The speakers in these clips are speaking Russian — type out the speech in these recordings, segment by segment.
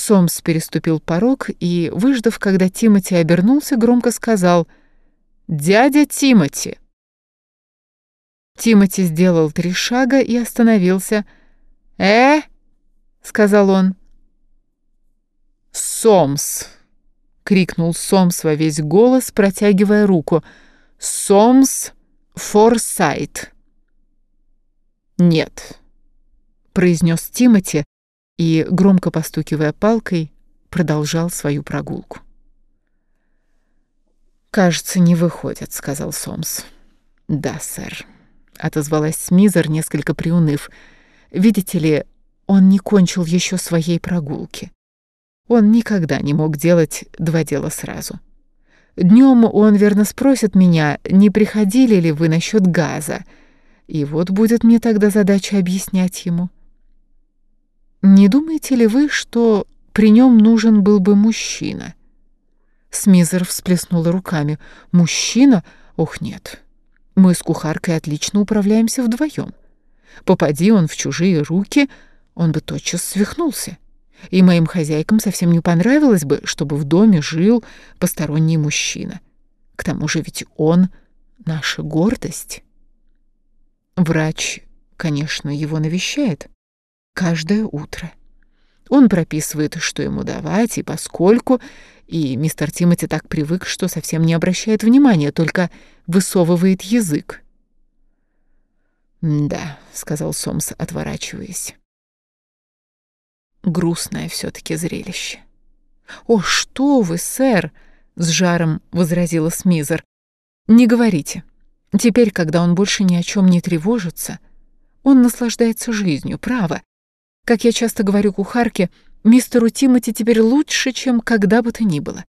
Сомс переступил порог и, выждав, когда Тимоти обернулся, громко сказал «Дядя Тимоти!». Тимоти сделал три шага и остановился. «Э?» — сказал он. «Сомс!» — крикнул Сомс во весь голос, протягивая руку. «Сомс Форсайт!» «Нет», — произнес Тимоти и, громко постукивая палкой, продолжал свою прогулку. «Кажется, не выходит», — сказал Сомс. «Да, сэр», — отозвалась Смизер, несколько приуныв. «Видите ли, он не кончил еще своей прогулки. Он никогда не мог делать два дела сразу. Днем он верно спросит меня, не приходили ли вы насчет газа, и вот будет мне тогда задача объяснять ему». Не думаете ли вы, что при нем нужен был бы мужчина? Смизер всплеснула руками. Мужчина? Ох, нет. Мы с кухаркой отлично управляемся вдвоем. Попади он в чужие руки, он бы тотчас свихнулся. И моим хозяйкам совсем не понравилось бы, чтобы в доме жил посторонний мужчина. К тому же ведь он — наша гордость. Врач, конечно, его навещает каждое утро. Он прописывает, что ему давать и поскольку, и мистер Тимоти так привык, что совсем не обращает внимания, только высовывает язык. «Да», — сказал Сомс, отворачиваясь. Грустное все-таки зрелище. «О, что вы, сэр!» — с жаром возразила Смизер. «Не говорите. Теперь, когда он больше ни о чем не тревожится, он наслаждается жизнью, право. Как я часто говорю кухарке, мистеру Тимоти теперь лучше, чем когда бы то ни было.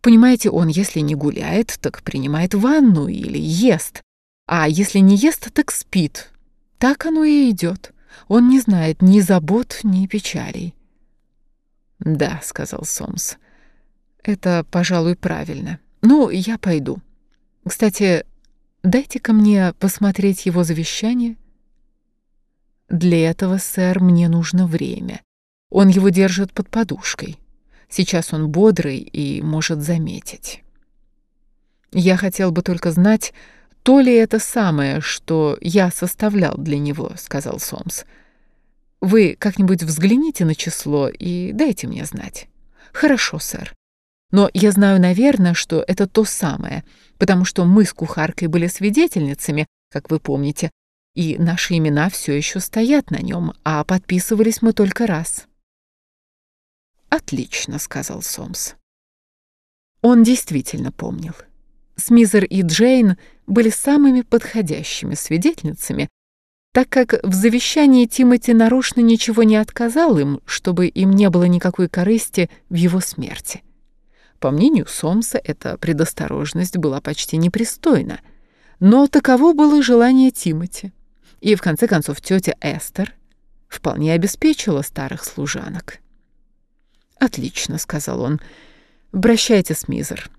Понимаете, он, если не гуляет, так принимает ванну или ест. А если не ест, так спит. Так оно и идет. Он не знает ни забот, ни печалей. «Да», — сказал Сомс. «Это, пожалуй, правильно. Ну, я пойду. Кстати, дайте-ка мне посмотреть его завещание». Для этого, сэр, мне нужно время. Он его держит под подушкой. Сейчас он бодрый и может заметить. Я хотел бы только знать, то ли это самое, что я составлял для него, сказал Сомс. Вы как-нибудь взгляните на число и дайте мне знать. Хорошо, сэр. Но я знаю, наверное, что это то самое, потому что мы с кухаркой были свидетельницами, как вы помните, и наши имена все еще стоят на нем, а подписывались мы только раз. «Отлично», — сказал Сомс. Он действительно помнил. Смизер и Джейн были самыми подходящими свидетельницами, так как в завещании Тимоти нарочно ничего не отказал им, чтобы им не было никакой корысти в его смерти. По мнению Сомса, эта предосторожность была почти непристойна, но таково было желание Тимоти. И в конце концов тетя Эстер вполне обеспечила старых служанок. «Отлично», — сказал он. «Обращайтесь, Мизер.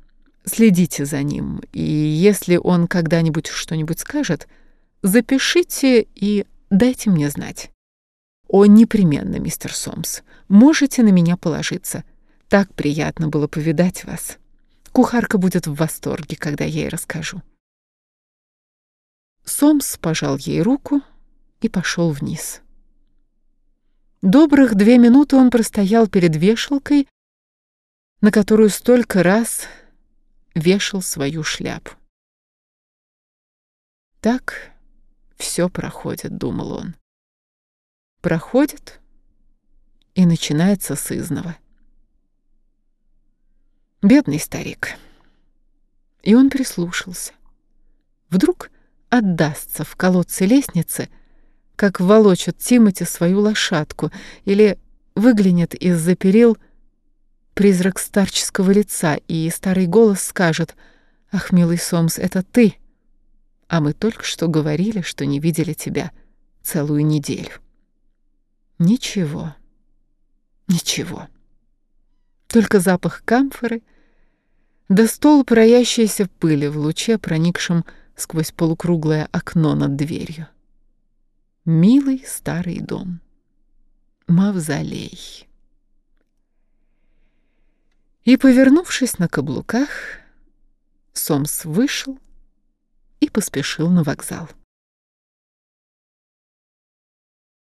Следите за ним, и если он когда-нибудь что-нибудь скажет, запишите и дайте мне знать». «О, непременно, мистер Сомс. Можете на меня положиться. Так приятно было повидать вас. Кухарка будет в восторге, когда я ей расскажу». Сомс пожал ей руку и пошел вниз. Добрых две минуты он простоял перед вешалкой, на которую столько раз вешал свою шляпу. Так все проходит, думал он. Проходит и начинается с изного. Бедный старик. И он прислушался. Вдруг отдастся в колодце лестницы, как волочит Тимати свою лошадку, или выглянет из-за перил призрак старческого лица, и старый голос скажет «Ах, милый Сомс, это ты!» А мы только что говорили, что не видели тебя целую неделю. Ничего, ничего. Только запах камфоры да стол роящейся пыли в луче, проникшем сквозь полукруглое окно над дверью. Милый старый дом. Мавзолей. И, повернувшись на каблуках, Сомс вышел и поспешил на вокзал.